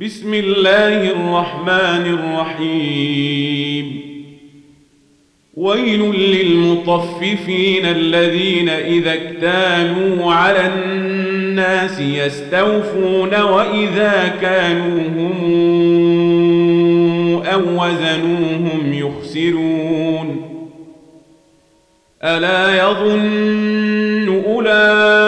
بسم الله الرحمن الرحيم. ويل للمطففين الذين إذا اكتالوا على الناس يستوفون وإذا كانوهم أو وزنوهم يخسرون. ألا يظن أولئك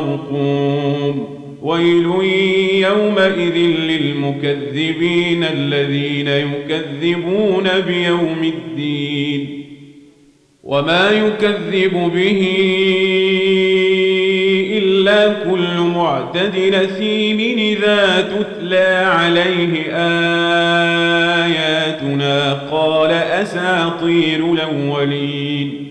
مرقوم ويل يومئذ للمكذبين الذين يكذبون بيوم الدين. وما يكذب به إلا كل معتد نثيم إذا تتلى عليه آياتنا قال أساطير الأولين.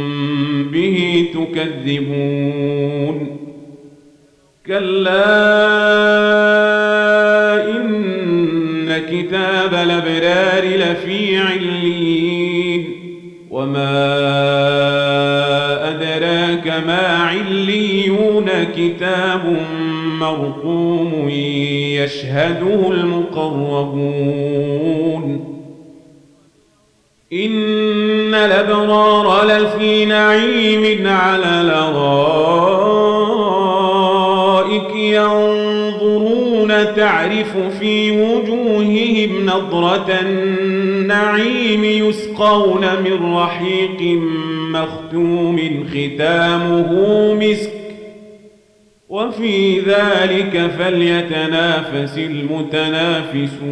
به تكذبون. كلا إن كتاب الأبرار لفي علين وما أدراك ما عليون كتاب مرقوم يشهده المقربون. إن الأبرار لفي نعيم على الأرائك ينظرون تعرف في وجوههم نضرة النعيم يسقون من رحيق مختوم ختامه مسك وفي ذلك فليتنافس المتنافسون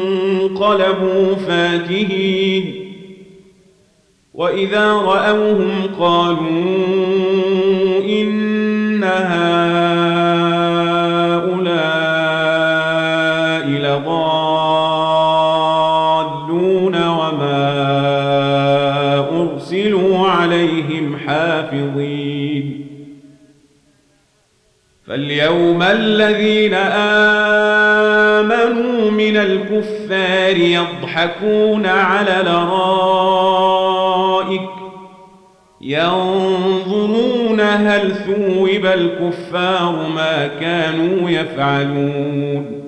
فاكهين. وإذا رأوهم قالوا إن هؤلاء لضالون وما أرسلوا عليهم حافظين. فاليوم الذين آمنوا من الكفار يضحكون على الارائك ينظرون هل ثوب الكفار ما كانوا يفعلون